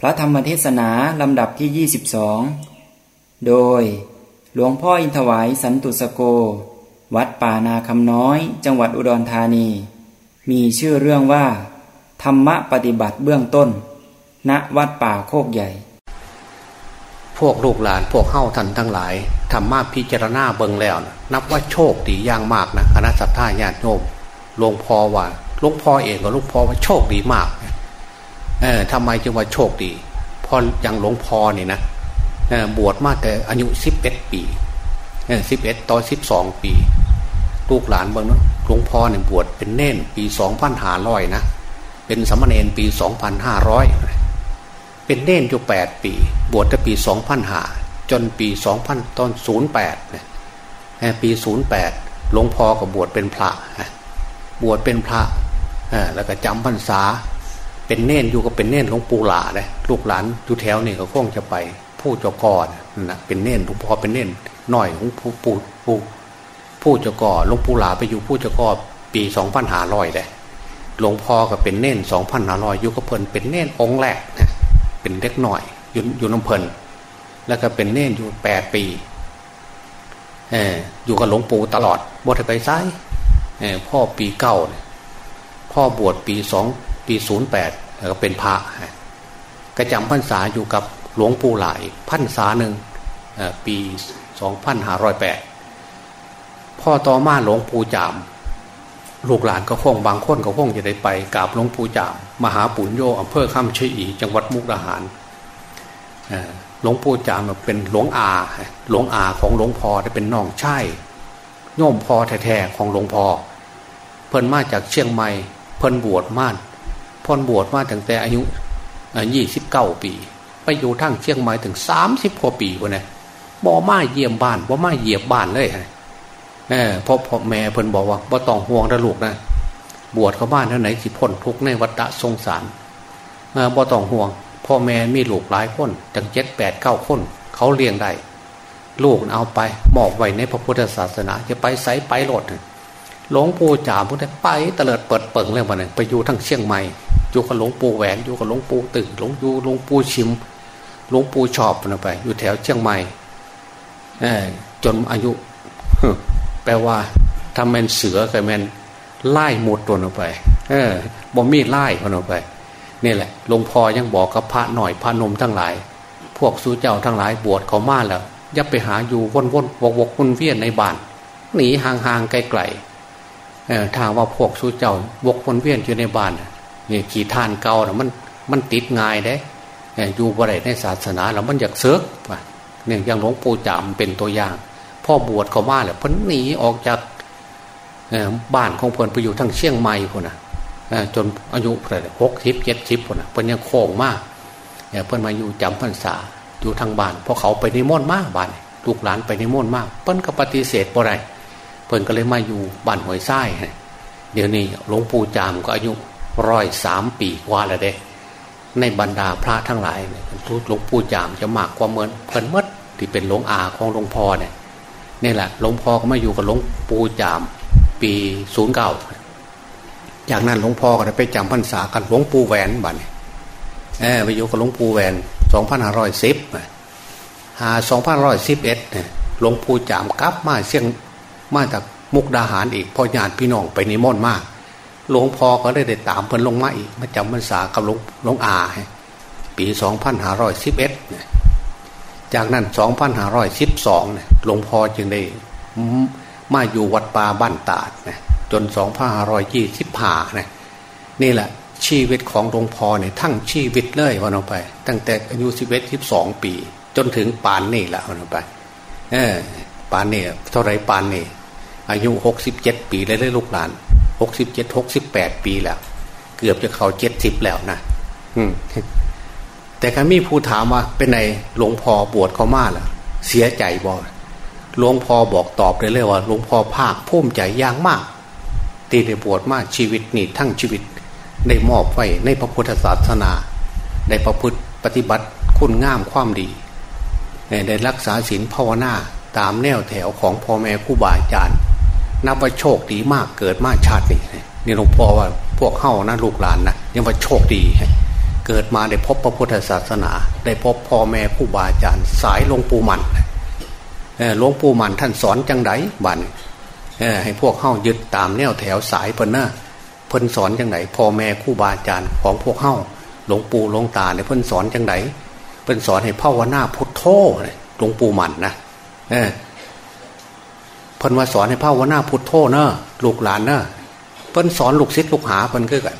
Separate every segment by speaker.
Speaker 1: พระธรรมเทศนาลำดับที่ 22 โดยหลวงพ่ออินทวายสันตุสโก วัดป่านาคำน้อย จังหวัดอุดรธานี มีชื่อเรื่องว่า ธรรมะปฏิบัติเบื้องต้น ณวัดป่าโคกใหญ่
Speaker 2: พวกลูกหลานพวกเข้าทันทั้งหลายธรรมะพิจารณาเบิงแล้วนะนับว่าโชคดีอย่างมากนะคณะสัตยาญาติโยมหลวงพ่อว่าหลวงพ่อเองกับหลวงพ่อว่าโชคดีมาก เออทำไมจึงว่าโชคดีพออย่างหลวงพ่อนี่นะบวชมากแต่อายุสิบเอ็ดปีสิบเอ็ดต่อสิบสองปี ลูกหลานบิ่งนะหลวงพ่อเนี่ยบวชเป็นเน่นปีสองพันห้าร้อยนะเป็นสมณเณรปีสองพันห้าร้อยเป็นเน่นอยู่แปดปี บวชแต่ปีสองพันห้าจนปีสองพันตอนศูนย์แปดเนี่ยปีศูนย์แปดหลวงพ่อก็บวชเป็นพระบวชเป็นพระแล้วก็จำพรรษา เป็นเน่นอยู่ก็เป็นเน่นหลวงปู่หลาเลยลูกหลานอยู่แถวนี่ก็คงจะไป ผู้เจ้ากอนนะเป็นเน่นหลวงพ่อเป็นเน่นหน่อยหลวงปู่ปู่ปู่ผู้เจ้ากอหลวงปู่หลาไปอยู่ผู้เจ้ากอปีสองพันหาลอยเลยหลวงพ่อก็เป็นเน่นสองพันหาลอยอยู่กับเพลินเป็นเน่นองแรกนะเป็นเล็กหน่อยอยู่อยู่น้ำเพลินแล้วก็เป็นเน่นอยู่แปดปีเอออยู่กับหลวงปู่ตลอดบวชไปซ้ายพ่อปีเก้าเนี่ยพ่อบวชปีสอง ปีศูนย์แปดก็เป็นพระกระจำพรรษาอยู่กับหลวงปู่หลายพรรษาหนึ่งปีสองพันห้าร้อยแปดพ่อต่อมาหลวงปู่จาม ลูกหลานก็คงบางคนก็คงจะได้ไปกราบหลวงปู่จาม มหาปุญโยอำเภอข้ามชีอีจังหวัดมุกดาหารหลวงปู่จามเป็นหลวงอาหลวงอาของหลวงพ่อได้เป็นน้องชายโยมพ่อแท้ๆของหลวงพ่อเพิ่นมาจากเชียงใหม่เพิ่นบวชมา พ่นบวชมาตั้งแต่อายุยี่สิบเก้าปี ไปอยู่ทั้งเชียงใหม่ถึงสามสิบกว่าปีวะเนี่ยบ่มาเยี่ยมบ้านบ่มาเยียบบ้านเลยเออพ่อพ่อแม่เพิ่นบอกว่าบ่ต้องห่วงนะลูกนะบวชเข้าบ้านเท่าไหนสิพ้นทุกในวัฏสงสารเออบ่ต้องห่วง พ่อแม่มีลูกหลายคนจังเจ็ดแปดเก้าคน เขาเลี้ยงได้ลูกเอาไปมอบไว้ในพระพุทธศาสนา จะไปไสไปโหลดหลวงปู่จ่าพุทธไปเตลิดเปิดเปิงเรื่องมันไปอยู่ทั้งเชียงใหม่ อยู่กับหลวงปู่แหวนอยู่กับหลวงปู่ตึงหลวงอยู่หลวงปู่ชิมหลวงปู่ชอบนะไป อยู่แถวเชียงใหม่จนอายุ แปลว่าทำแมนเสือกับแมนไล่หมดตัวออกไป เออบ่มีไล่คนออกไปนี่แหละหลวงพ่อยังบอกกับพระหน่อยพระนมทั้งหลาย พวกสู้เจ้าทั้งหลายบวชเขามาแล้วอย่าไปหาอยู่วนวนวกวกวนเวียนในบ้านหนีห่างๆไกลๆทางว่าพวกสู้เจ้าวกวนเวียนอยู่ในบ้าน นี่ขี่ท่านเก่านะมันมันติดง่ายเด้อยู่บ่ได้ในศาสนาแล้วมันอยากเซิร์กเนี่ยอย่างหลวงปู่จามเป็นตัวอย่าง พ่อบวชเขามาแล้วพ้นหนีออกจากบ้านของเพื่อนไปอยู่ทั้งเชียงใหม่คนน่ะจนอายุเท่าไหกสิบเจ็ดสิบคนน่ะเพื่อนยังโค้งมากเพื่อนมาอยู่จำพรรษาอยู่ทางบ้านพอเขาไปนิมนต์มากบ้านลูกหลานไปนิมนต์มาก เพื่อนก็ปฏิเสธบ่ไรเพื่อนก็เลยมาอยู่บ้านหอยไส้เดี๋ยวนี้หลวงปู่จามก็อายุ ร้อยสามปีกว่าแล้วเด้ ในบรรดาพระทั้งหลายเนี่ยหลวงปู่จามจะมากกว่าเหมือนเพิ่นมัดที่เป็นหลวงอาของหลวงพ่อเนี่ยนี่แหละหลวงพ่อก็มาอยู่กับหลวงปู่จามปีศูนย์เก้าจากนั้นหลวงพ่อก็ได้ไปจำพรรษากันหลวงปู่แหวนบัดเนี่ยไปอยู่กับหลวงปู่แหวนสองพันห้าร้อยสิบหาสองพันร้อยสิบเอ็ดหลวงปู่จามกลับมาเชียงมาจากมุกดาหารอีกพ่อญาติพี่น้องไปนิมนต์มาก หลวงพ่อก็ได้ได้ตามเพิ่นลงมาอีกมาจำพรรษากับหลวงหลวงอาปีสองพันห้าร้อยสิบเอ็ดจากนั้นสองพันห้าร้อยสิบสองหลวงพ่อจึงได้มาอยู่วัดป่าบ้านตาดนะจนสองพันห้าร้อยยี่สิบห้านะนี่แหละชีวิตของหลวงพ่อเนี่ยทั้งชีวิตเลยวันออกไป ตั้งแต่อายุสิบเอ็ดสิบสองปี จนถึงปานนี่แหละวันออกไป เออปานนี่เท่าไรปานนี่อายุหกสิบเจ็ดปีเลยเลยลูกหลาน หกสิบเจ็ดหกสิบแปดปีแล้ว เกือบจะเข้าเจ็ดสิบแล้วนะแต่การมีผู้ถามว่าเป็นไงหลวงพ่อบวชเขามาล่ะ เสียใจบ่หลวงพ่อบอกตอบเลยเลยว่าหลวงพ่อภาคภูมิใจอย่างมากตีได้บวชมากชีวิตนี่ทั้งชีวิตได้มอบไว้ในพระพุทธศาสนาได้ประพฤติปฏิบัติคุณงามความดีได้รักษาศีลภาวนาตามแนวแถวของพ่อแม่ครูบาอาจารย์ นับว่าโชคดีมากเกิดมาชาตินี้นี่หลวงพ่อว่าพวกเข้านะลูกหลานนะยังว่าโชคดี เกิดมาได้พบพระพุทธศาสนา ได้พบพ่อแม่ผู้บาอาจารย์ สายหลวงปู่มันหลวงปู่มันท่านสอนจังไดบันให้พวกเข้ายึดตามแนวแถวสายเพิ่นนะเพิ่นสอนจังไดพ่อแม่ผู้บาอาจารย์ของพวกเข้าหลวงปู่หลวงตาเนี่ยเพิ่นสอนจังไดเพิ่นสอนให้ภาวนาพุทโธหลวงปู่มันนะ เพิ่นมาสอนให้ภาวนาพุทโธเนอะลูกหลานเนอะเพิ่นสอนลูกศิษย์ลูกหาเพิ่นคือกัน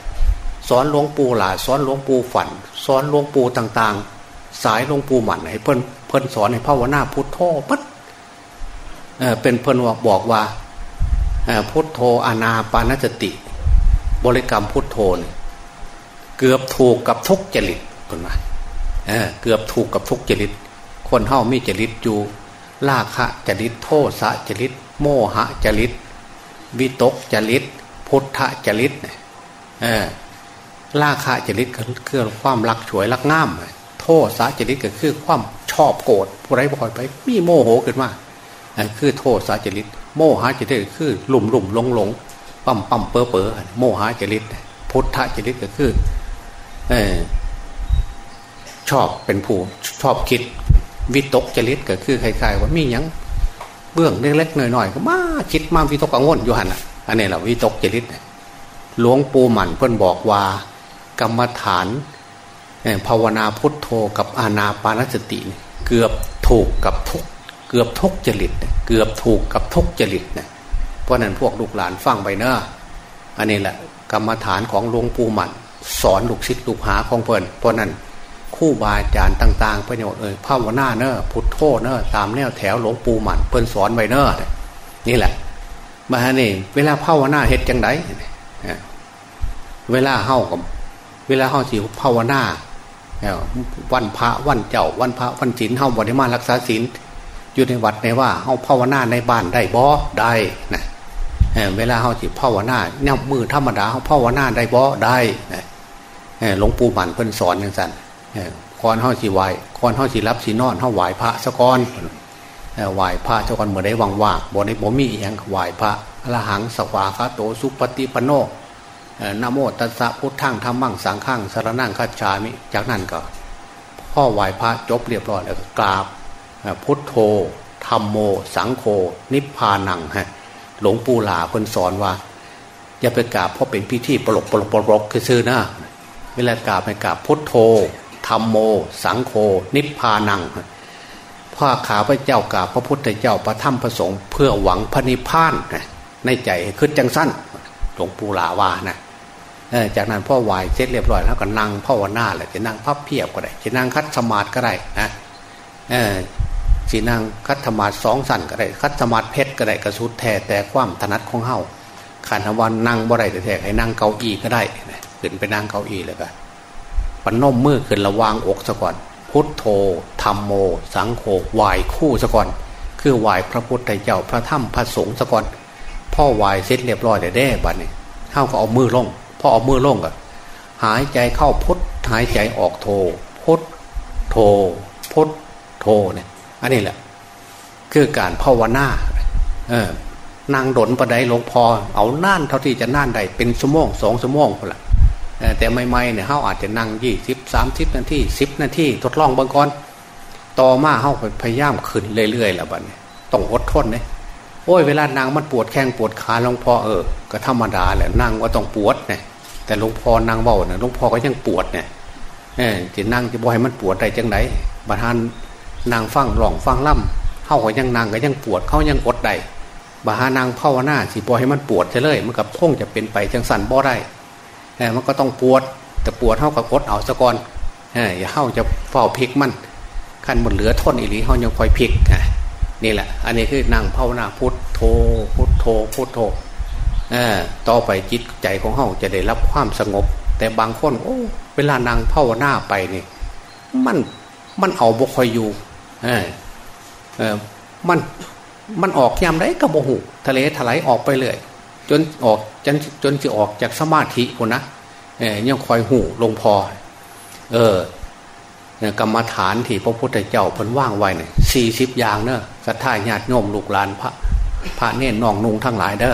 Speaker 2: สอนหลวงปู่หลาสอนหลวงปู่ฝัน สอนหลวงปู่ต่าง ๆ สายหลวงปู่หมันให้เพิ่นเพิ่นสอนให้ภาวนาพุทโธปั๊เเป็นเพิ่นบอกบอกว่าพุทโธอานาปานสติ บริกรรมพุทโธเนี่ยเกือบถูกกับทุกจริตคนมาเเกือบถูกกับทุกจริต คนเฮามีจริตอยู่ลาคะจริตโทสะจริต โมหะจริต วิตกจริต พุทธจริตเนี่ยลาคะจริตก็คือความรักฉวยรักง่าม โทษสาจริตก็คือความชอบโกรธผู้ไรบ่อยไป มีโมโหขึ้นมาคือโทษสาจริต โมหะจริตคือหลุ่มหลุ่มหลงหลงปั๊มปั๊มเปอเปอโมหะจริตพุทธจริตก็คือชอบเป็นผู้ชอบคิด วิตกจริตก็คือใครๆว่ามีอย่าง เบื้องเล็กๆหน่อยๆก็มาคิดมาวิตกกังวลอยู่หันอันนี้แหละวิตกจริตหลวงปู่หมันเพื่อนบอกว่ากรรมฐานภาวนาพุทโธกับอาณาปานสติ เกือบถูกกับทุกเกือบทุกจริตเกือบถูกกับทุกจริตเนี่ยเพราะนั้นพวกลูกหลานฟังไปเนอะอันนี้แหละกรรมฐานของหลวงปู่หมัน สอนลูกศิษย์ลูกหาของเพื่อนเพราะนั้น คู่บาอาจารย์ต่างๆเพื่อนเอ่ยภาวนาเนอะพุทโธเนอะตามแนวแถวหลวงปู่หมันเพื่นสอนไว้เนอะนี่แหละมาเนี่เวลาภาวนาเฮ็ดจังไดเวลาเฮากับเวลาเฮาสิภาวนาวันพระวันเจ้าวันพระวันศีลเฮาบริมารักษาศีลอยู่ในวัดในว่าเฮาภาวนาในบ้านได้บ่ได้นะเวลาเฮาสิภาวนาเนี่ยมือธรรมดาเฮาภาวนาได้บ่ได้นะหลวงปู่มันเพิ่นสอนอย่างนั้น ก่อนเฮาสิไหวก่อนเฮาสิรับสินอนเฮาไหวพระสะกอนไหวพระเจ้าก่อนเมื่อได้ว่างๆบ่ได้บ่มีอย่างไหวพระอรหังสวาคาโตสุปฏิปโนนโมตัสสะพุทธังธรรมังสังฆังสารนั่งคัจฉามิ จากนั้นก็พ่อไหวพระจบเรียบร้อยแล้วก็กราบพุทโธธรรมโม สังโฆนิพพานังฮะหลวงปู่หลาคนสอนว่า อย่าไปกราบเพราะเป็นพิธีปลกปลกปลกคือซื้อนะเวลากราบไปกราบพุทโธ ธรรมโม สังโฆนิพพานังพ่อขาพระเจ้ากาพระพุทธเจ้าพระธรรมพระสงฆ์เพื่อหวังพระนิพพานในใจคือจังสั้นหลวงปู่ลาวานะจากนั้นพ่อไหวเสร็จเรียบร้อยแล้วก็นั่งพ่อวนาแหละจะนั่งพับเพียบก็ได้จะนั่งคัดสมาธิก็ได้นะสีนั่งคัดสมาธิสองสั่นก็ได้ คัดสมาธิเพชรก็ได้กระสุดแท้แต่ความถนัดของเฮาขันธวันนั่งบ่ได้แต่แท้ให้นั่งเก้าอี้ก็ได้ขึ้นไปนั่งเก้าอี้เลยก็ปั นนมมือขึ้นระวางอกซะก่อน พุทโธธรรมโม สังโฆไหวคู่ซะก่อน คือไหวพระพุทธเจ้าพระธรรมพระสงฆ์ซะก่อนพ่อไหวเสร็จเรียบร้อยแต่แด้บัดนี้เท่าก็เอามือลงพอเอามือลงก็หายใจเข้าพุทหายใจออกโทพุทโทพุทโทเนี่ยอันนี้แหละ คือการภาวนาเออนางดนประไดหลวงพอเอาน่านเท่าที่จะน่านได้เป็นสมองสองสมองพอละ แต่ไม่ไม่เนี่ยเขาอาจจะนั่งยี่สิบสามสิบนาทีสิบนาทีทดลองบางก่อนต่อมาเขาพยายามขึ้นเรื่อยๆแล้วบัดนี้ต้องอดทนเนี่ยโอ้ยเวลานางมันปวดแข้งปวดขาหลวงพ่อเออก็ธรรมดาแหละนั่งก็ต้องปวดเนี่ยแต่หลวงพ่อนางเบาเนี่ยหลวงพ่อก็ยังปวดเนี่ยเออจะนั่งจะบ่อยมันปวดได้จังไนบาทานนางฟังหลองฟังล่ำเข้าก็ยังนางก็ยังปวดเขายังอดได้บาหานางภาวนาสิบ่อยให้มันปวดจะเลยมันกับพงจะเป็นไปจังสันบ่ได้ มันก็ต้องปวด แต่ปวดเท่ากับอดเอาซะก่อนอย่าเข้าจะเฝ้าพลิกมันขั้นหมดเหลือทนอีหลีเขายังคอยพลิกนี่แหละ อันนี้คือนั่งภาวนาพุทโธพุทโธพุทโธต่อไปจิตใจของเขาจะได้รับความสงบ แต่บางคนโอ้เวลานั่งภาวนาไปนี่มันมันเอาบกคอยอยู่เออเออมันมันออกยามไรกระโบหูทะเลถลายออกไปเลย จนออกจนจนจะออกจากสมาธิคนนะเออยังคอยหูลงพอ เออกรรมฐานที่พระพุทธเจ้าเพิ่นว่างไว้เนี่ยสี่สิบอย่างเนอะสัทธาญาติโยมลูกหลานพระพระเน่นนองนุงทั้งหลายเด้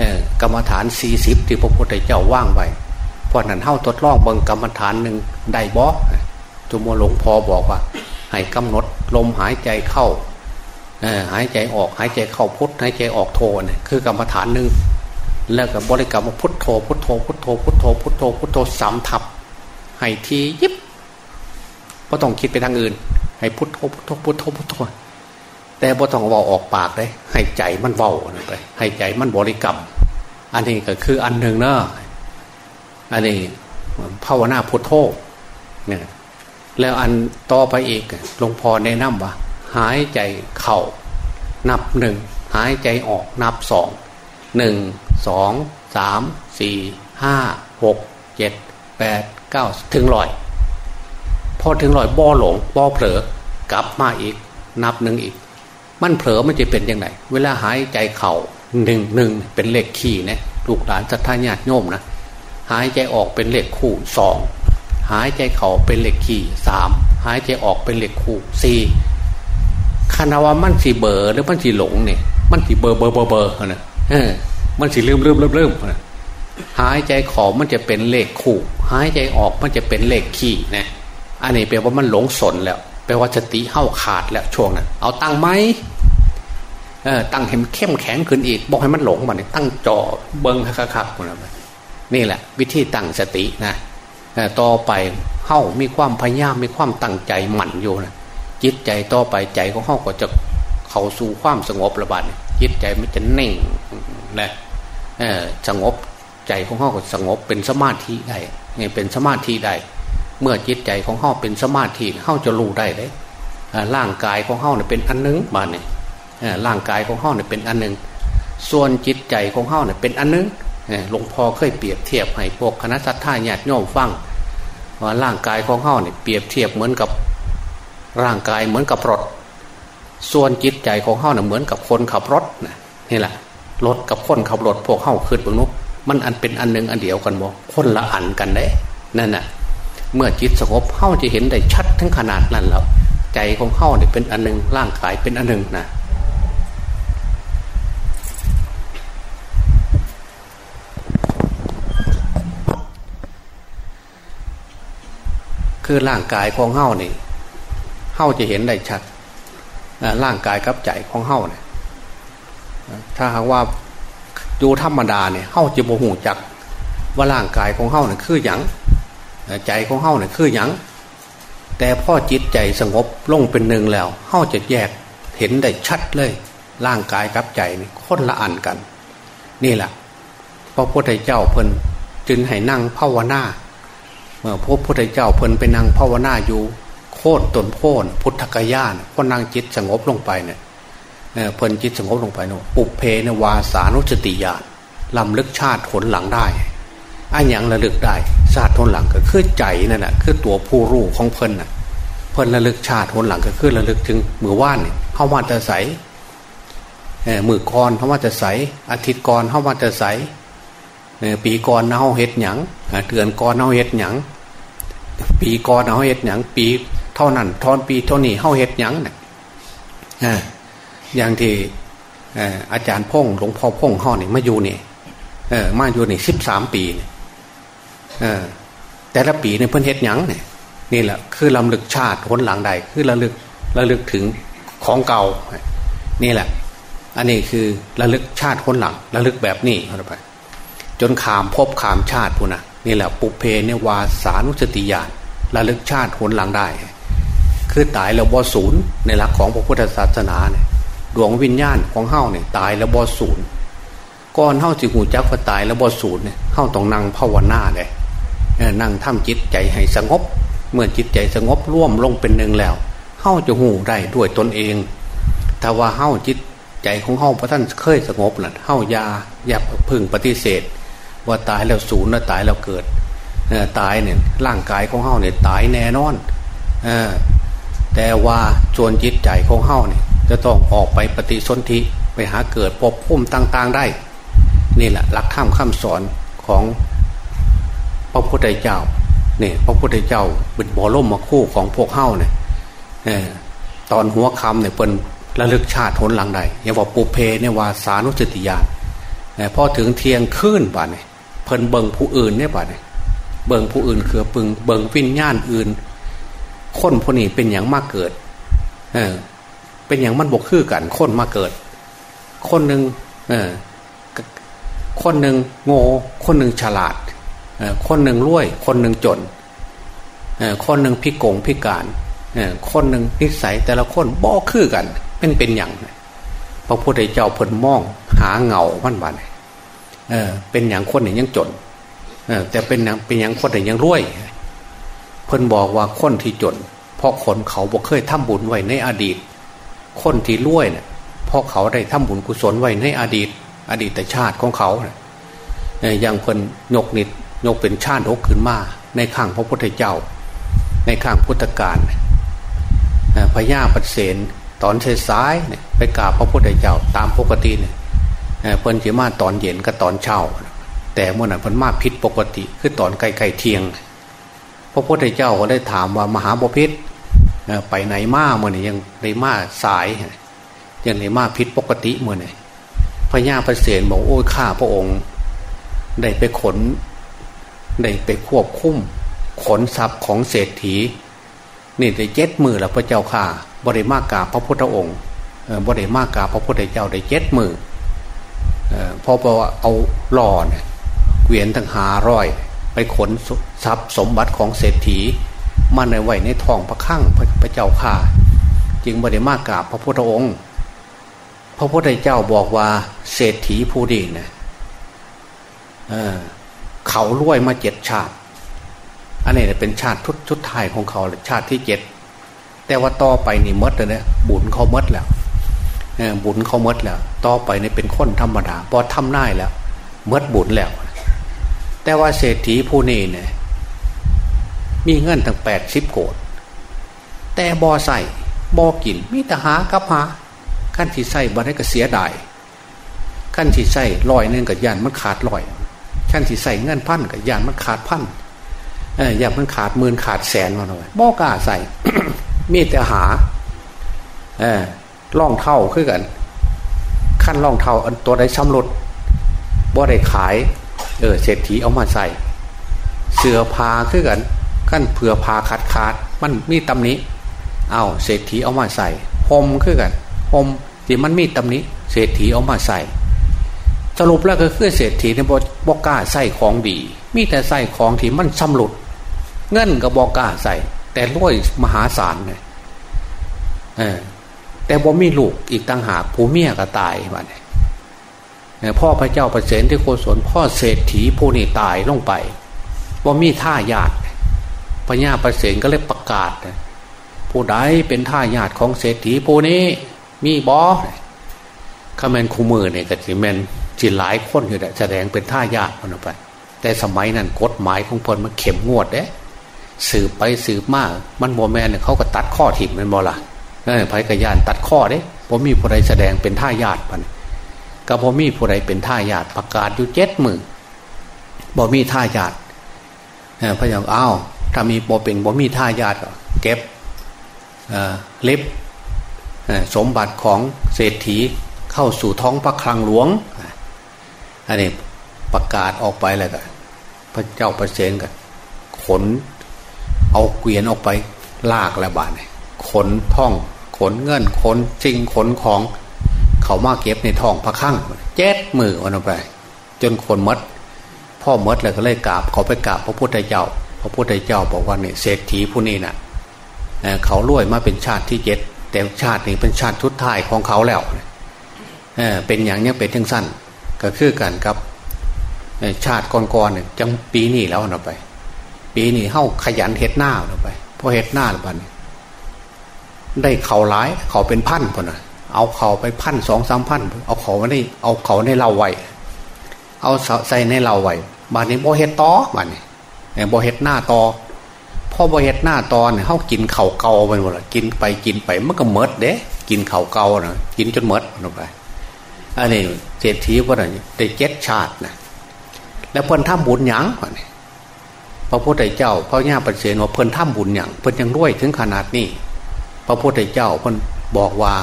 Speaker 2: อกรรมฐานสี่สิบที่พระพุทธเจ้าว่างไว้พราะนั้นเท่าทดลองเบิงกรรมฐานหนึ่งได้บอจุมหลวงพ่อบอกว่าให้กำหนดลมหายใจเข้า หายใจออกหายใจเข้าพุทหายใจออกโทเนี่ยคือกรรมฐานหนึ่งแล้วก็บริกรรมพุทโธพุทโธพุทโธพุทโธพุทโธพุทโธสามทับให้ทียิบก็ต้องคิดไปทางอื่น ให้พุทโธพุทโธพุทโธพุทโธแต่บ่ต้องเว้าออกปากเลยให้ใจมันเว้าไปให้ใจมันบริกรรม อันนี้ก็คืออันหนึ่งเนอะอันนี้ภาวนาพุทโธเนี่ยแล้วอันต่อไปอีกหลวงพ่อแนะนำว่า หายใจเข่า นับหนึ่งหายใจออกนับสองหนึ่งสองสามสี่ห้าหกเจ็ดแปดเก้าถึงร้อยพอถึงร้อยบ่อหลงบ่อเผลอกลับมาอีก นับหนึ่งอีก มันเผลอมันจะเป็นยังไงเวลาหายใจเข่าหนึ่งหนึ่งเป็นเลขขี่นะลูกหลานสัทธาญาติโยมนะหายใจออกเป็นเลขคู่สองหายใจเข่าเป็นเลขขี่สามหายใจออกเป็นเลขคู่สี่ คณาวามันสีเบอร์หรือมันสีหลงเนี่ยมันสีเบอร์เบอร์เบอร์เบอร์นะเออมันสีเริ่มเริ่มเริ่มเริ่มนะหายใจขอมันจะเป็นเลขคู่หายใจออกมันจะเป็นเลขขี่นะอันนี้แปลว่ามันหลงสนแล้วแปลว่าสติเข้าขาดแล้วช่วงนั้นเอาตั้งไหมเออตั้งให้มันเข้มแข็งขึ้นอีก บอกให้มันหลงมันตั้งจอเบิ้งคักๆนะนี่แหละ วิธีตั้งสตินะต่อไปเข้ามีความพยายามมีความตั้งใจหมั่นอยู่นะ จิตใจต่อไปใจของเข้าก็จะเข้าสู่ความสงบระบาดจิตใจมันจะเน่งนะสงบใจของเข้าก็สงบเป็นสมาธิได้ไงเป็นสมาธิได้ เมื่อจิตใจของเข้าเป็นสมาธิเข้าจะรู้ได้เลยร่างกายของเข้าเนี่ยเป็นอันนึงมาเนี่ยร่างกายของเข้าเนี่ยเป็นอันนึง ส่วนจิตใจของเข้าเนี่ยเป็นอันนึงหลวงพ่อเคยเปรียบเทียบให้พวกคณะสัตยาญาติโยมฟังว่าร่างกายของเข้าเนี่ยเปรียบเทียบเหมือนกับ ร่างกายเหมือนกับรถ ส่วนจิตใจของเข้าเนี่ยเหมือนกับคนขับรถนี่แหละรถกับคนขับรถพวกเข้าขึ้นบางนุ๊กมันอันเป็นอันหนึ่งอันเดียวกันบ่คนละอันกันได้นั่นน่ะเมื่อจิตสงบเข้าจะเห็นได้ชัดทั้งขนาดนั้นแล้วใจของเข้าเนี่ยเป็นอันหนึ่งร่างกายเป็นอันหนึ่งนะคือร่างกายของเฮ้านี่ เฮาจะเห็นได้ชัดร่างกายกับใจของเฮาเนี่ยถ้าหากว่าดูธรรมดาเนี่ยเฮาจะโมโหจัก ว่าร่างกายของเฮาเนี่ยคือหยังใจของเฮาเนี่ยคือหยังแต่พ่อจิตใจสงบลงเป็นหนึ่งแล้วเฮาจะแยกเห็นได้ชัดเลย ร่างกายกับใจนี่คนละอันกัน นี่แหละพระพุทธเจ้าเพิ่นจึงให้นั่งภาวนาเมื่อพระพุทธเจ้าเพิ่นไปนั่งภาวนาอยู่ โคตรตนโพนพุทธกยานก็นั่งจิตสงบลงไปเนี่ยเพลินจิตสงบลงไปเนาะปุเพนวาสานุสติญาณลำลึกชาติผลหลังได้อันอย่างระลึกได้ชาติผลหลังก็คือใจนั่นแหะคือตัวผู้รู้ของเพลินน่ะเพลินระลึกชาติผลหลังก็คือระลึกถึงมือว่านเข้ามาจะใสมือก่อนเข้ามาจะใสอาทิตย์ก่อนเข้ามาจะใสปีก่อนเฮาเฮ็ดหยังเดือนก่อนเฮาเฮ็ดหยังปีก่อนเฮาเฮ็ดหยังปี เท่านั้นทอนปีเท่านี้เฮาเฮ็ดหยังเนี่ยอย่างที่อาจารย์พงหลวงพ่อพงห่อนี่มาอยู่นี่มาอยู่นี่สิบสามปีเนี่ยแต่ละปีเนี่ยเพิ่นเฮ็ดหยังเนี่ยนี่แหละคือลำลึกชาติคนหลังใดคือระลึกระลึกถึงของเก่า นี่แหละ อันนี้คือระลึกชาติคนหลังระลึกแบบนี้เข้าไปจนขามพบขามชาติพูนะนี่แหละ ปุเพเนวาสานุสติญาณระลึกชาติหนหลังได้ คือตายแล้วบอศูนย์ในหลักของพระพุทธศาสนาเนี่ยดวงวิญญาณของเฮ้าเนี่ยตายแล้วบอศูนย์ก่อนเฮ้าจิหูจักว่าตายแล้วบอศูนย์เนี่ยเฮ้าต้องนั่งภาวนาเลยนั่งทำจิตใจให้สงบ เมื่อจิตใจสงบร่วมลงเป็นหนึ่งแล้วเฮ้าจะหูได้ด้วยตนเอง แต่ว่าเฮ้าจิตใจของเฮ้าพระท่านเคยสงบแหละเฮ้ายาอย่าพึ่งปฏิเสธ ว่าตายแล้วศูนย์แล้วตายแล้วเกิดตายเนี่ยร่างกายของเฮ้าเนี่ยตายแน่นอนอ แต่ว่าส่วนจิตใจของเฮาเนี่ยจะต้องออกไปปฏิสนธิไปหาเกิดพบพุ่มต่าง ๆได้ นี่แหละหลักธรรมคำสอนของพระพุทธเจ้าเนี่ยพระพุทธเจ้าเป็นบ่อล่มมาคู่ของพวกเฮาเนี่ยตอนหัวคำเนี่ยเป็นระลึกชาติทนหลังใดอย่างว่าปุเพเนี่ยว่าสานุสติญาณพอถึงเทียงคืนบ่าเนี่ยเพิ่นเบิงผู้อื่นเนี่ยบ่เนี่ยเบิงผู้อื่นคือปึงเบิงวิญญาณอื่น คนพวกนี้เป็นอย่างมากเกิด เออ เป็นอย่างมันบกคือกัน คนมาเกิด คนหนึ่งเออ คนหนึ่งโง่คนหนึ่งฉลาดเออคนหนึ่งรวย คนหนึ่งจนเออคนหนึ่งพิกงพิการเออคนหนึ่งนิสัยแต่ละคนบ่คือกันเป็นเป็นอย่างพระพุทธเจ้าเพิ่นมอง หาเงามันบันเออ เป็นอย่างคนหนึ่งยังจน เออ แต่เป็นอย่างเป็นอย่างคนแต่งยังรวยเเพิ่นบอกว่าคนที่จน เพราะคนเขาบอกเคยทำบุญไว้ในอดีต คนที่รวยเนี่ยเพราะเขาได้ทำบุญกุศลไว้ในอดีต อดีตชาติของเขาเนี่ยอย่างเพิ่นยกนิดยกเป็นชาติกขึ้นมาในข้างพระพุทธเจ้า ในข้างพุทธการพญาปเสนตอนเช้สายเนี่ยไปกราบพระพุทธเจ้าตามปกติเนี่ยเพิ่นจะมาตอนเย็นกับตอนเช้า แต่เมื่อนั้นมันมากพิษปกติ คือตอนไกล้ๆเทียง ระพุทธเจ้าก็ได้ถามว่ามหาบพิษไปไหนมาเมื่อนี่ยังได้มาสาย ยังได้มาพิษปกติเมื่อนี่พระญาพระเสนบอกโอ้ยข้าพระองค์ ได้ไปขน ได้ไปควบคุมขนทรัพย์ของเศรษฐี นี่ได้เจ็ดมือแล้วพระเจ้าข่าบริมากกาพระพุทธองค์บริมากกาพระพุทธเจ้าได้เจ็ดมือพอพอเอาหล่อเนี่ยเกวียนตั้งหาร้อย ไปขนทรัพย์สมบัติของเศรษฐีมาในไหวในทองพระข้างพระเจ้าข่าจึงบริมากกราบพระพุทธองค์ พระพุทธเจ้าบอกว่า เศรษฐีผู้ดีเนี่ยเเขารวยมาเจ็ดชาติ อันนี้เป็นชาติทุดชุดไทยของเขาชาติที่เจ็ดแต่ว่าต่อไปนี่มดเลยนี่ยบุญเขามดแล้วบุญเขามดแล้ว ต่อไปนี่เป็นคนธรรมดาพอทำได้แล้วมดบุญแล้ว แต่ว่าเศรษฐีผู้นี้เนี่ยมีเงินตั้งแปดสิบโกดแต่บอใส่บอกินมีแต่หากับหาขั้นที่ใส่บันไดก็เสียดายขั้นที่ใส่ลอยนึงกับยานมันขาดลอยขั้นที่ใส่เงินพันกับยานมันขาดพันเออยานมันขาดหมื่นขาดแสนมาหน่อยบอกล้าใส่มีแต่หาเออล่องเท่าขึ้นกันขั้นล่องเท่าอันตัวใดช้ำรถบ่ได้ขาย เออเศรษฐีเอามาใส่ เสือพาขึ้นกันขั้นเผื่อพาขาดขาดมันมีตำนี้เอาเศรษฐีเอามาใส่หมขึ้นกันหมที่มันมีตำนี้เศรษฐีเอามาใส่ สรุปแล้วก็คือเศรษฐีในบอกล้าใส่ของดี มีแต่ใส่ของที่มันชำรุด เงินกับบอกล้าใส่ แต่รวยมหาศาลเลยเออแต่บ่มีลูกอีกต่างหากผู้เมียก็ตายมาเนี่ย พ่อพระเจ้าประเสนที่โคศลพ่อเศรษฐีผู้นี้ตายลงไป ว่ามีท่าญาติพระญาประเสนก็เลยประกาศ ผู้ใดเป็นท่าญาติของเศรษฐีผู้นี้ มีบอขมนคูมือเนี่ยกับจิเมนจิหลายคนอยู่แต่แสดงเป็นท่าญาติคนไป แต่สมัยนั้นกฎหมายของพลมันเข็มงวดเด้สืบไปสืบมากมันโมแมนเนี่ยเขาก็ตัดข้อถิ่มมันบอละเออไผกระยานตัดข้อเด้ผมมีผู้ใดแสดงเป็นท่าญาติมัน ก็บ่มีผู้ใดเป็นท่าญาติประกาศอยู่เจ็ดมือบ่มีท่าญาติพระเจ้าอ้าวถ้ามีบ่เป็นบ่มีท่าญาติเก็บเล็บสมบัติของเศรษฐีเข้าสู่ท้องพระคลังหลวงอันนี้ประกาศออกไปแล้วก็พระเจ้าประเสนกันขน เอาเกวียนออกไปลากระบาดขนท่อง ขนเงินขนจริงขนของ เขามาเก็บในท้องพระข้างเจ็ดมือวันไป จนคนมด พ่อมดเลยก็เลยกราบเขาไปกราบพระพุทธเจ้า พระพุทธเจ้าบอกว่าเนี่ยเศรษฐีผู้นี้นะ่ะเขาล่วยมาเป็นชาติที่เจ็ดแต่ชาตินี้เป็นชาติทุดท้ายของเขาแล้วเเป็นอย่างนี้เป็นทั้งสั้นก็คือกันกับชาติก่อนๆเนี่ยจังปีนี้แล้วเราไป ปีนี้เข้าขยันเฮ็ดหน้าเราไปพอเฮ็ดหน้าแล้วบันได้เขาร้ายเขาเป็นพันคนน่ะ เอาเขาไปพันสองสามพันเอาเขาไม่ได้เอาเขาในเราไว้เอาใส่ในเราไว้บานนี้โบเฮ็ดต่อบานนี้โบเฮ็ดหน้าต่อพ่อโบเฮ็ดหน้าตอนเนี่ยเขากินเข่าเกาไปหมดลยกินไปกินไปมันก็เมดเด้ กินเข่าเกานะกินจนเมดลงไปอันนี้เศรษฐีว่าอะไรได้เจ็ดชาตินะแล้วเพิ่นทำบุญหยังวันนี้พระพุทธเจ้าพระญาปเสนว่าเพิ่นทำบุญหยังเพิ่นยังรวยถึงขนาดนี้ พระพุทธเจ้าเพิ่นบอกว่า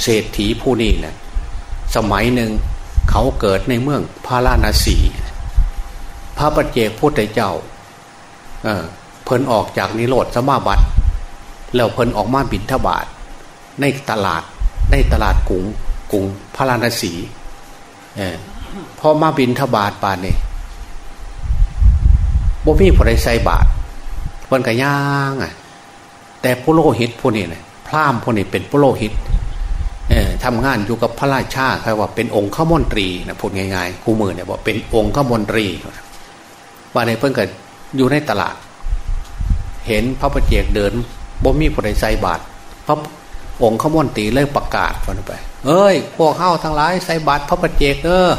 Speaker 2: เศรษฐีผู้นี้เนะสมัยหนึ่งเขาเกิดในเมืองพาราณสี พระปัจเจกพุทธเจ้าเออเพิ่นออกจากนิโรธสมาบัติแล้วเพิ่นออกมาบินทบาทในตลาดในตลาดกุงกุงพระราณสีเออพอมาบินทบาทปานนี่บ่มีผู้ใดใส่บาทเพิ่นก็ย่างอะแต่ผู้โลหิตผู้นี้เนี่ยพราหมณ์ผู้นี้เป็นผู้โลหิต ทำงานอยู่กับพระราชาใครว่าเป็นองค์ข้ามนตรีนะพูดง่ายๆคู่มือเนี่ยบอกเป็นองค์ข้ามนตรีว่าในเพิ่นก็อยู่ในตลาด เห็นพระประเจกเดินบ่มีผู้ใดใส่บาทพระองค์ข้ามนตีเลยประกาศฟันไป เอ้ยพวกเข้าทั้งหลายใส่บาทพระประเจกเออ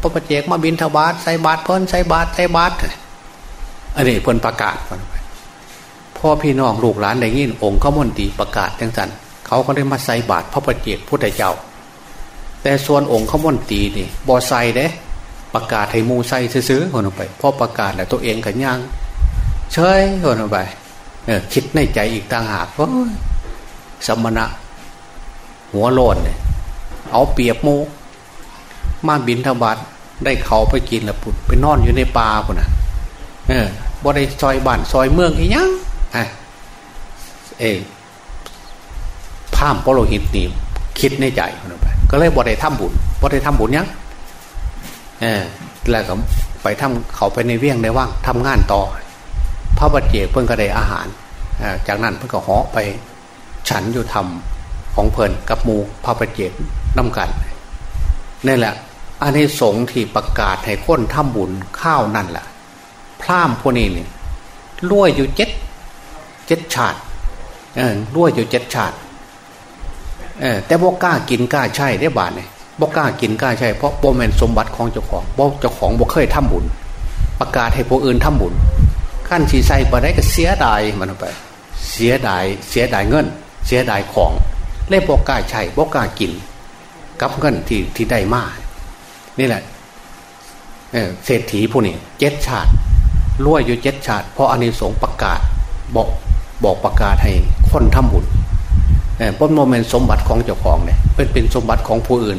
Speaker 2: พระประเจกมาบินทบาทใส่บาทเพิ่นใส่บาทใส่บาทอันนี้เพิ่นประกาศฟันไปพ่อพี่น้องลูกหลานได้ยินองค์ข้ามนตีประกาศจังสัน เขาก็ได้มาใส่บาทพระประเจกพุทธเจ้า แต่ส่วนองค์ขมนตีนี่บอใส่เด้ ประกาศให้มูใส่ซื้อๆคนไปพอประกาศแล้วตัวเองกันยังเฉยคนไปเออคิดในใจอีกต่างหากว่าสมณะ หัวโลนเนี่ยเอาเปรียบโมมาบินทบาทได้เขาไปกินแล้วปุดไปนอนอยู่ในป่าปุ่นนะเออบ่ได้ซอยบ้านซอยเมืองอีกยังอะเอ พามโปโลหิตนี่คิดในใจคนไปก็เลยบ่ได้ทำบุญบ่ได้ทำบุญยังเออแล้วก็ไปทำเขาไปในเวียงในว่างทำงานต่อ พระบัจเจกเพิ่งก็ได้อาหารจากนั้นเพิ่งก็เหาะไป ฉันอยู่ทำของเพลินกับมูพระประเจกน้ากันนี่แหละอันนี้สงที่ประกาศให้คนทำบุญข้าวนั่นแหละพร่ามพวกนี้เนี่ยรวยอยู่เจ็ดเจ็ดชาติเออรวยอยู่เจ็ดชาติ เออแต่บอกกล้ากินกล้าใช่ได้บาทเนี่ยบอกกล้ากินกล้าใช่เพราะโบแมนสมบัติของเจ้าของบอกเจ้าของบอกเคยทำบุญ ประกาศให้พวกอื่นทำบุญขั้นชีใส่ไปได้ก็เสียดายมันไป เสียดายเสียดายเงิน เสียดายของเล่บอกกล้าใช่บอกกล้ากิน กับเงินที่ที่ได้มานี่แหละเเศรษฐีผู้นี้เจ็ดชาติรั่วอยู่เจ็ดชาติ เพราะอันนี้สงประกาศบอกบอกประกาศให้คนทำบุญ เพราะโมเมนต์สมบัติของเจ้าของเนี่ยเป็นเป็นสมบัติของผู้อื่น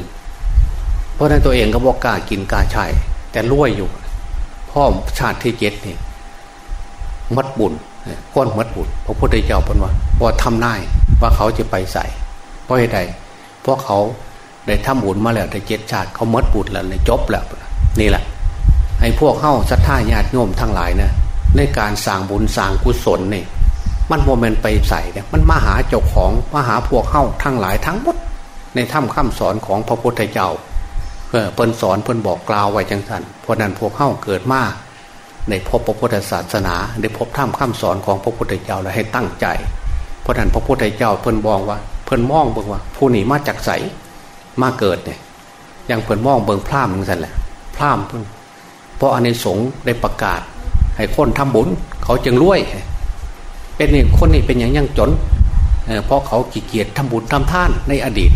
Speaker 2: เพราะนั้นตัวเองก็บอกกล้ากินกล้าใช้แต่รวยอยู่พ่อชาติที่เจ็ดนี่มัดบุญก้อนมัดบุญพระพุทธเจ้าเป็นว่าว่าทำนายว่าเขาจะไปใส่เพราะเหตุใดเพราะเขาได้ทำบุญมาแล้วได้เจ็ดชาติเขามัดบุญแล้วในจบแล้วนี่แหละไอ้พวกเข้าศรัทธาญาติโยมทั้งหลายนะในการสร้างบุญสร้างกุศลนี่ มันโมเมนต์ไปใส่เนี่ยมันมาหาเจ้าของมาหาพวกเข้าทั้งหลายทั้งหมด ในถ้ำคำสอนของพระพุทธเจ้าเออเพิ่นสอนเพิ่นบอกกล่าวไว้จังสันเพราะนั้นพวกเข้าเกิดมาในพบพระพุทธศาสนาได้พบถ้ำคำสอนของพระพุทธเจ้าแล้วให้ตั้งใจ เพราะนั้นพระพุทธเจ้าเพิ่นบอกว่า เพิ่นมองเบิ่งว่า ผู้นี้มาจากใสมาเกิดเนี่ยยังเพิ่นมองเบิ่งพร่ำนึงสันแหละพร่ำเพิ่นเพราะอันในสงได้ประกาศ ให้คนทำบุญเขาจึงรวย เป็นนี่คนนี้เป็นอย่างยังจนเพราะเขาขี้เกียจทำบุญทำท่านในอดีต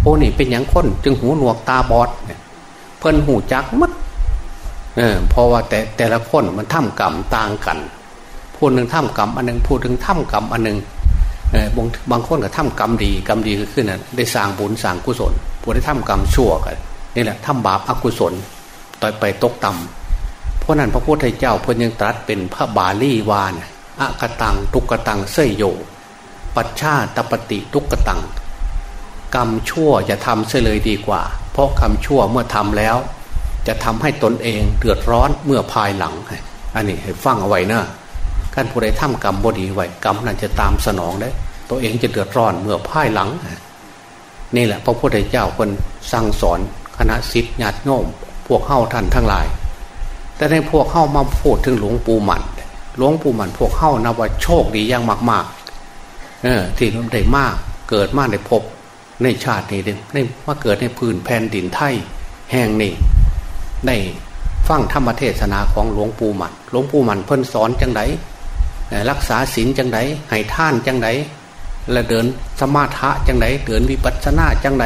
Speaker 2: โอ้นี่เป็นอย่างคนจึงหูหนวกตาบอดเพิ่นหูจักมัดเออเพราะว่าแต่แต่ละคนมันทำกรรมต่างกันพูดหนึ่งทำกรรมอันหนึ่งพูดถึงทำกรรมอันหนึ่งเออบางบางคนก็ทำกรรมดีกรรมดีก็ขึ้นน่ะได้สร้างบุญสร้างกุศลผู้ได้ทำกรรมชั่วกันนี่แหละทำบาปอกุศลต่อยไปตกต่ำเพราะนั้นพระพุทธเจ้าเพิ่นยังตรัสเป็นพระบาลีวาน อะกตังทุกตังเสยโย ปัจฉาตปฏิทุกตัง กรรมชั่วจะทำเสเลยดีกว่า เพราะกรรมชั่วเมื่อทำแล้ว จะทำให้ตนเองเดือดร้อนเมื่อภายหลัง อันนี้ให้ฟังเอาไว้นะการผู้ใดทำกรรมบดีไว้กรรมนั้นจะตามสนองได้ ตัวเองจะเดือดร้อนเมื่อภายหลัง นี่แหละพระพุทธเจ้าคนสั่งสอนคณะสิทธิญาติโยมพวกเข้าท่านทั้งหลาย แต่ในพวกเข้ามาพูดถึงหลวงปู่หมัน หลวงปู่หมันพวกเข้านับว่าโชคดีอย่างมากๆเออที่ได้มากเกิดมาในภพในชาตินี้ได้มาเกิดในพื้นแผ่นดินไทยแห่งนี้ได้ฟังธรรมเทศนาของหลวงปู่หมันหลวงปู่หมันเพิ่นสอนจังไดรักษาศีลจังไดให้ท่านจังไดและเดินสมาธิจังไดเดินวิปัสสนาจังได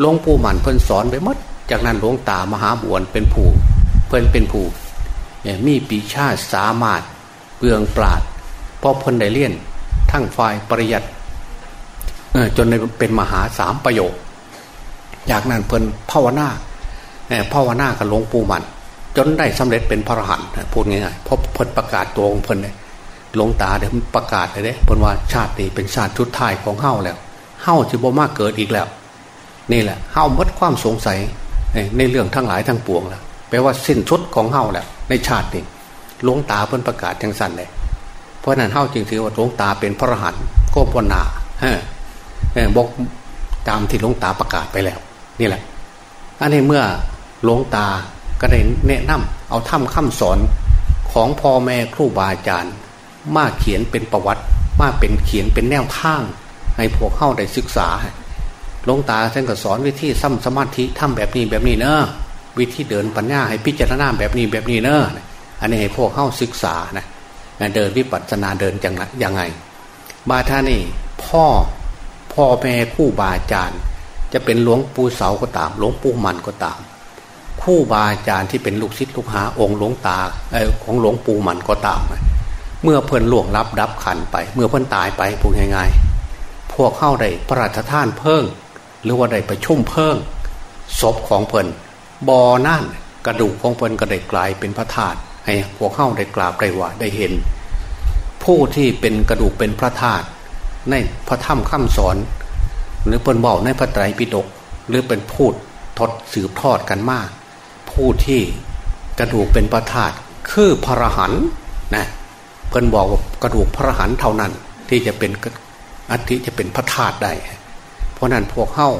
Speaker 2: หลวงปู่หมันเพิ่นสอนไปหมดจากนั้นหลวงตามหาบวนเป็นผู้ เพิ่นเป็นผู้มีปีชาติสามารถ เบืองปราดเพราะเพิ่นได้เลี่ยน ทั้งฝ่ายปริยัติจนเป็นมหาสามประโยคจากนั้นเพิ่นภาวนาภาวนากับหลวงปู่มัน จนได้สำเร็จเป็นพระอรหันต์พูดง่ายๆพบพลประกาศตัวของเพลเนี่ยหลวงตาเดี๋ยวประกาศเลยเด้เพลว่าชาตินี้เป็นชาติชุดท้ายของเฮ้าแล้วเฮ้าจะบ่มากเกิดอีกแล้ว นี่แหละเฮ้ามัดความสงสัยในเรื่องทั้งหลายทั้งปวงแล้วแปลว่าสิ้นชุดของเฮ้าแล้วในชาตินี้ หลวงตาเพิ่นประกาศจังสันเลยเพราะนั้นเฮ้าจึงถือว่าหลวงตาเป็นพระรหันต์ก็พนาฮะบอกตามที่หลวงตาประกาศไปแล้ว นี่แหละอันนี้เมื่อหลวงตาก็ได้แนะนำเอาถ้ำข้าสอนของพ่อแม่ครูบาอาจารย์ มาเขียนเป็นประวัติ มาเป็นเขียนเป็นแนวทางให้พวกเข้าได้ศึกษาหลวงตาท่านก็สอนวิธีซ้ำสมาธิทำแบบนี้แบบนี้เนอะวิธีเดินปัญญาให้พิจารณาแบบนี้แบบนี้เนอะ อันนี้ให้พวกเข้าศึกษานะเดินวิปัสสนาเดินจังยังไง มาท่านี่พ่อพ่อแม่คู่บาอาจารย์ จะเป็นหลวงปู่เสาก็ตาม หลวงปู่มันก็ตาม คู่บาอาจารย์ที่เป็นลูกศิษย์ลูกหาองค์หลวงตาอของหลวงปู่มันก็ตาม เมื่อเพิ่อนหลวงรับดับขันไป เมื่อเพิ่อนตายไปพูดง่ายๆพวกเข้าได้พระราชทานเพิ่ง หรือว่าได้ประชุมเพิ่งศพของเพิ่นบอนั่นกระดูกของเพิ่นก็ได้กลายเป็นพระธาตุ ให้พวกเข้าได้กราบได้ว่าได้เห็น ผู้ที่เป็นกระดูกเป็นพระธาตุในพระธรรมคำสอน หรือเป็นเบอกในพระไตรปิฎกหรือเป็นพูดทดสืบทอดกันมาก ผู้ที่กระดูกเป็นพระธาตุคือพระหันนะเพิ่นบอกว่ากระดูกพระหันเท่านั้น ที่จะเป็นอัฐิจะเป็นพระธาตุได้ เพราะนั้นพวกเข้า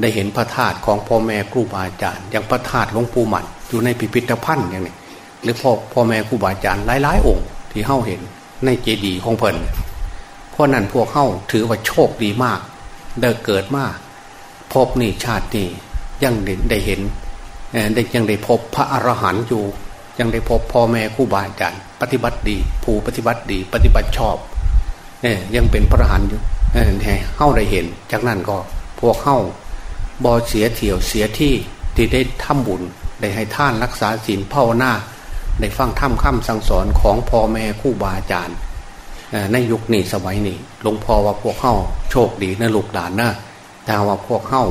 Speaker 2: ได้เห็นพระธาตุของพ่อแม่ครูบาอาจารย์อย่างพระธาตุหลวงปู่มันอยู่ในพิพิธภัณฑ์อย่างนี้ หรือพ่อพ่อแม่ครูบาอาจารย์หลายๆองค์ที่เข้าเห็นในเจดีย์ของเพิ่นเพราะนั้นพวกเข้าถือว่าโชคดีมากได้เกิดมากพบนี่ชาตินี่ยังได้เห็นได้ยังได้พบพระอรหันต์อยู่ ยังได้พบพ่อแม่ครูบาอาจารย์ปฏิบัติดีผู้ปฏิบัติดี ปฏิบัติชอบเนี่ยยังเป็นพระอรหันต์อยู่เข้าได้เห็น จากนั้นก็พวกเข้าบอเสียเที่ยวเสียที่ที่ได้ทำบุญได้ให้ท่านรักษาศีลภาวนา ได้ฟังธรรมคำสั่งสอนของพ่อแม่ครูบาอาจารย์ในยุคนี้สมัยนี้หลวงพ่อว่าพวกเข้าโชคดีนะลูกหลานนะแต่ว่าพวกเข้า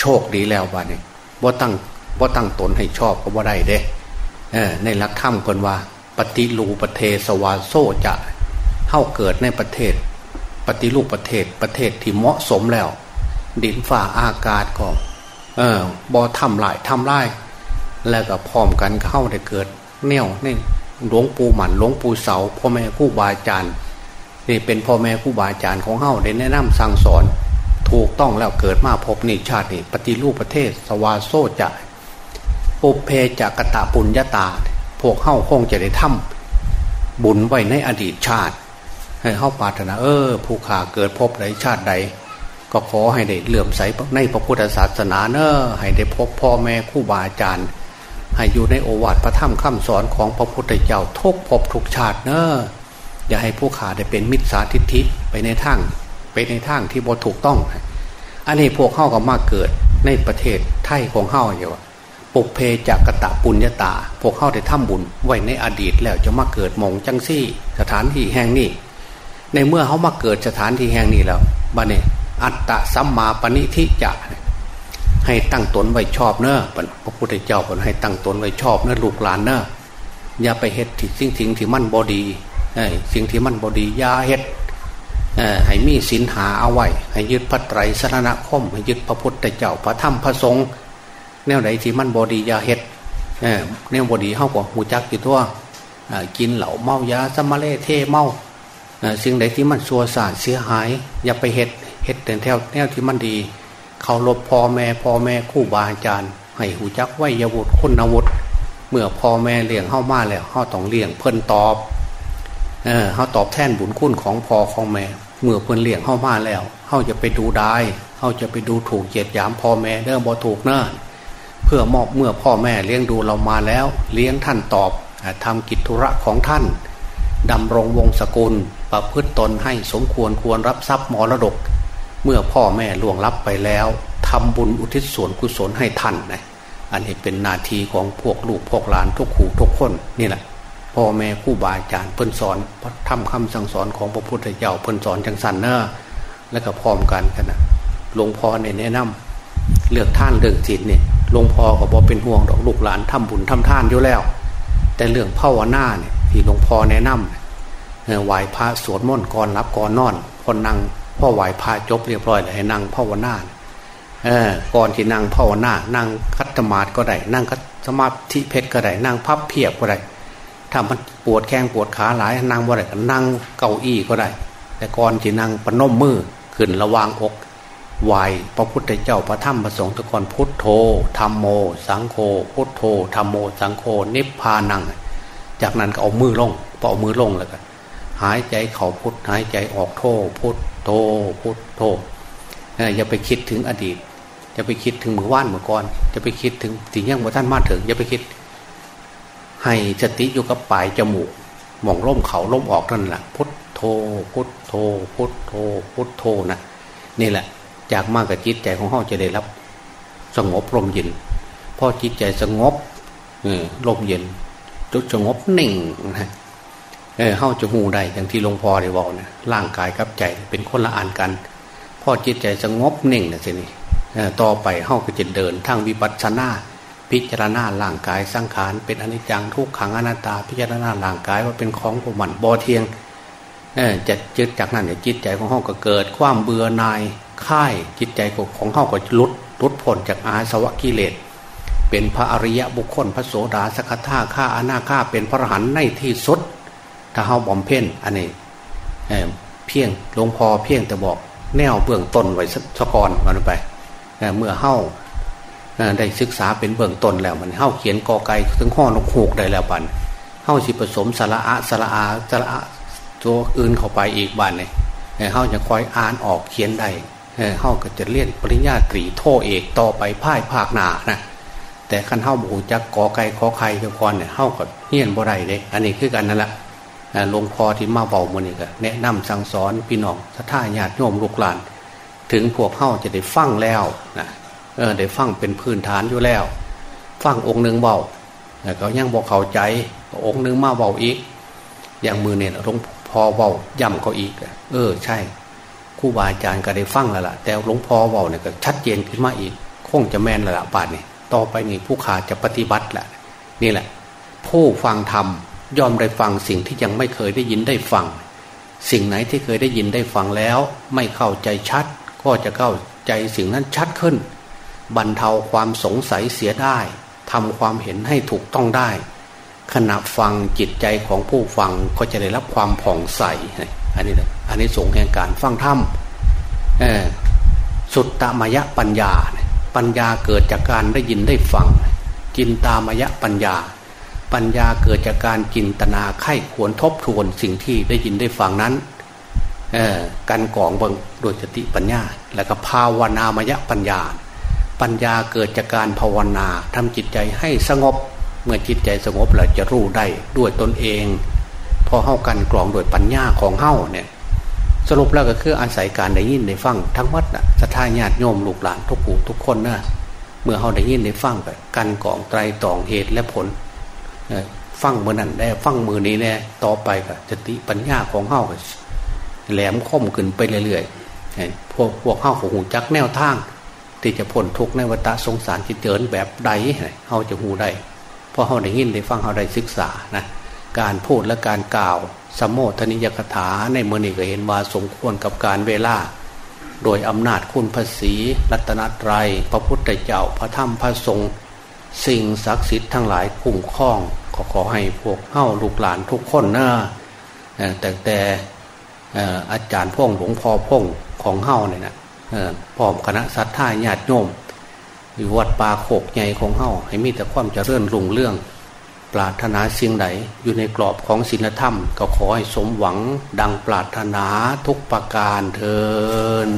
Speaker 2: โชคดีแล้วบ้านี่ว่าตั้งว่าตั้งตนให้ชอบก็ว่าได้เด้ในหลักธรรมคนว่า ปฏิรูประเทศสวาโซจะเข้าเกิดในประเทศ ปฏิรูปประเทศประเทศที่เหมาะสมแล้ว ดินฝ่าอากาศก็เออบอทำลายทำลาย แล้วก็พร้อมกันเข้าได้เกิด แนวนี่หลวงปู่หมันหลวงปู่เสาพ่อแม่ผู้บาอาจารย์นี่เป็นพ่อแม่ผู้บาอาจารย์ของเฮาได้แนะนำสั่งสอน ถูกต้องแล้วเกิดมาพบนิชาตินี่ปฏิรูปประเทศ สวาโซจะปุเพจักตะปุญญาตา พวกเฮาคงจะได้ทำบุญไว้ในอดีตชาติให้เฮาปาถนาเออ ผู้ขาเกิดพบใดชาติใด ก็ขอให้ได้เลื่อมใสในพระพุทธศาสนาเนอให้ได้พบพ่อแม่คู่บาอาจารย์ ให้อยู่ในโอวาทพระธรรมคำสอนของพระพุทธเจ้าทุกภพทุกชาติเนอะอย่าให้ผู้ขาได้เป็นมิจฉาทิฏฐิไปในทางไปในทางที่บ่ถูกต้อง อันนี้พวกเข้ากับมาเกิดในประเทศไทยของเข้าอยู่ว่าปุเพจากกะตะปุญญาตา พวกเข้าได้ทำบุญไว้ในอดีตแล้วจะมาเกิดมองจังซี่ สถานที่แห่งนี้ ในเมื่อเขามาเกิดสถานที่แห่งนี้แล้วบ้านนี้อัตตะสัมมาปณิทิจะ ให้ตั้งตนไว้ชอบเนอะพระพุทธเจ้าคนให้ตั้งตนไว้ชอบเนอะลูกหลานเนอะอย่าไปเฮ็ดสิ่งสิ่งที่มั่นบอดีสิ่งที่มั่นบอดีอย่าเฮ็ดให้มีศีลหาเอาไว้ให้ยึดพระไตรสรณคมให้ยึดพระพุทธเจ้าพระธรรมพระสงฆ์แนวไหนที่มั่นบอดีอย่าเฮ็ดแนวบอดีเข้ากับหูจักอยู่ตัวกินเหล่าเมายาสมาเลเทเมาสิ่งใดที่มันสัวสารเสียหาย อย่าไปเฮ็ดเฮ็ดแต่แนวแนวที่มันดี เขาลบพ่อแม่พ่อแม่คู่บาอาจารย์ ให้หูจักไวยาวุฒคุณวุธเมื่อพ่อแม่เลี้ยงเข้ามาแล้วเข้าต้องเลี้ยงเพิ่นตอบเออเขาตอบแทนบุญคุณของพ่อของแม่ เมื่อเพื่นเลี้ยงเข้ามาแล้วเขาจะไปดูได้เขาจะไปดูถูกเจียดยามพ่อแม่เรื่อบ่ถูกเน้อเพื่อมอบเมื่อพ่อแม่เลี้ยงดูเรามาแล้ว เลี้ยงท่านตอบทำกิจธุระของท่านดำรงวงศกุล ประพฤติตนให้สมควรควรรับทรัพย์มรดก เมื่อพ่อแม่ล่วงลับไปแล้วทำบุญอุทิศส่วนกุศลให้ท่านนะอันนี้เป็นนาทีของพวกลูกพวกหลานทุกขู่ทุกคนนี่แหละพ่อแม่คู่บาอาจารย์เพิ่นสอนทำคำสั่งสอนของพระพุทธเจ้าเพิ่นสอนจังสันเนอะแล้วก็พร้อมกันกันนะหลวงพ่อเนี่ยแนะนำเลือกท่านเรื่องจิตเนี่ยหลวงพ่อก็บอกเป็นห่วงดอกลูกหลานทำบุญทำท่านอยู่แล้ว แต่เรื่องภาวนาเนี่ยที่หลวงพ่อแนะนำไหว้พระสวดมนต์ก่อนรับก่อนนอนคนนั่ง พ่อไหวพระจบเรียบร้อยเลยให้นั่งภาวนาเออก่อนที่นั่งภาวนานั่งคัตมาดก็ได้ นั่งคัตสมาธิเพชรก็ได้ นั่งพับเพียบก็ได้ถ้ามันปวดแข้งปวดขาหลายนั่งบ่าได้ก็นั่งเก้าอี้ก็ได้ แต่ก่อนที่นั่งปนมมือขึ้นระวางอกไหวพระพุทธเจ้าพระธรรมพระสงฆ์ทุกคนพุทโธธรรมโม สังโฆพุทโธธรรมโม สังโฆนิพพานัง จากนั้นก็เอามือลงพอเอามือลงแล้วก็หายใจเขาพุทหายใจออกโธพุท โธพุทโธอย่าไปคิดถึงอดีต อย่าไปคิดถึงมือว่านเมื่อก่อนจะไปคิดถึงสิ่งยังว่าท่านมาถึงอย่าไปคิด ให้สติอยู่กับปลายจมูกมองล่มเขาล่มออกนั่นแหละพุทโธพุทโธพุทโธพุทโธนะนี่แหละ จากมากกับจิตใจของเขาจะได้รับ สงบลมเย็นพอจิตใจสงบลมเย็นจุดสงบหนิ่งนะ เออเข้าจะหูได้อย่างที่หลวงพ่อได้บอกนะร่างกายกับใจเป็นคนละอันกันพอจิตใจสงบนิ่งนะสินี่ต่อไปเข้าก็จะเดินทางวิปัสสนาพิจารณาร่างกายสังขารเป็นอนิจจังทุกขังอนัตตา พิจารณาร่างกายว่าเป็นของผมันบ่อเทียงจะจิตจากนั้นจะจิตใจของห้องก็เกิด ความเบื่อหน่ายค่ายจิตใจของเฮาก็ลุดลุดพ้นจากอาสวะกิเลสเป็นพระอริยะบุคคลพระโสดาสกทาข้าอนาข้าเป็นพระหันในที่สุด ถ้าเฮาบำเพ็ญอันนี้เพียงหลวงพ่อเพียงแต่บอกแนวเบื้องต้นไว้สะกอนมันไปเมื่อเฮาได้ศึกษาเป็นเบื้องต้นแล้วมันเฮาเขียนกอไก่ถึงข้อนกหูกได้แล้วปันเฮาสิผสมสระอะสระอาสระอะตัวอื่นเข้าไปอีกบ้านเนี่ยเฮาจะคอยอ่านออกเขียนได้เฮาก็จะเรียนปริญญาตรีโทเอกต่อไปพ่ายภาคหนานะแต่ขั้นเฮาบูจักกอไก่ขอไข่ก่อนเนี่ยเฮาก็เฮียนบ่ได้เลยอันนี้คือกันนั่นแหละ หลวงพ่อที่มาเบามันนี่ก็แนะนำสั่งสอนพี่น้องท่าญาติโยมลูกหลาน ถึงพวกเฮาจะได้ฟังแล้วนะเออได้ฟังเป็นพื้นฐานอยู่แล้ว ฟังองค์หนึ่งเบาแต่เขายังบอกเข้าใจองค์หนึ่งมาเบาอีก อย่างมือเนี่ยหลวงพ่อเบาย่ำเขาอีก เออ ใช่ครูบาอาจารย์ก็ได้ฟังแล้วล่ะ แต่หลวงพ่อเบาเนี่ยก็ชัดเจนขึ้นมาอีก คงจะแม่นแล้วล่ะป่านนี้ต่อไปนี่ผู้ขาจะปฏิบัติแหละนี่แหละ ผู้ฟังธรรม ยอมได้ฟังสิ่งที่ยังไม่เคยได้ยินได้ฟัง สิ่งไหนที่เคยได้ยินได้ฟังแล้ว ไม่เข้าใจชัด ก็จะเข้าใจสิ่งนั้นชัดขึ้น บรรเทาความสงสัยเสียได้ทำความเห็นให้ถูกต้องได้ ขณะฟังจิตใจของผู้ฟังก็จะได้รับความผ่องใส อันนี้นะอันนี้สงแห่งการฟังธรรมสุตตมยะปัญญา ปัญญาเกิดจากการได้ยินได้ฟังจินตามยะปัญญา ปัญญาเกิดจากการจินตนาไข้ควรทบทวนสิ่งที่ได้ยินได้ฟังนั้นกันกองบังโดยสติปัญญา แล้วก็ภาวนามยปัญญา ปัญญาเกิดจากการภาวนาทำจิตใจให้สงบ เมื่อจิตใจสงบแล้วจะรู้ได้ด้วยตนเอง พอเข้ากันกรองโดยปัญญาของเข้าเนี่ยสรุปแล้วก็คืออาศัยการได้ยินได้ฟังทั้งวัดนะสัทธาญาติโยมลูกหลานทุกผู้ทุกคนนะเมื่อเขาได้ยินได้ฟังไปกันกองไตรตองเหตุและผล ฟังมือนั้นได้ฟังมือนี้แน่ต่อไปก็จติปัญญาของเข้าแหลมคมขึ้นไปเรื่อยๆพวกพวกเข้าของหูจักแนวทาง ที่จะพ้นทุกข์ในวัฏสงสารจิตเจินแบบใดเขาจะหูได้พอเขาได้ยินได้ฟังเขาได้ศึกษานะการพูดและการกล่าวสมโภชนิยกถาในมือนี้ก็เห็นว่าสมควรกับการเวลา โดยอำนาจคุณภาษีรัตนตรัย พระพุทธเจ้าพระธรรมพระสงฆ์ สิ่งศักดิ์สิทธิ์ทั้งหลายคุ้มครองขอขอให้พวกเฮ้าลูกหลานทุกคนนะแต่แต่อาจารย์พ่งหลวงพ่อพ่งของเฮ้าเนี่ยนะพร้อมคณะสัตยาญาติโยมอยู่วัดป่าโขกใหญ่ของเฮ้าให้มีแต่ความเจริญรุ่งเรื่อง ปรารถนาสิ่งใดอยู่ในกรอบของศีลธรรม ก็ขอให้สมหวังดังปรารถนาทุกประการเทิน